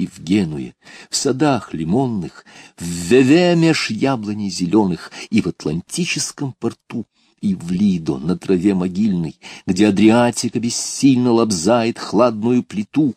и в Генуе, в садах лимонных, в Веве меж яблоней зеленых и в Атлантическом порту, и в Лидо на траве могильной, где Адриатика бессильно лобзает хладную плиту,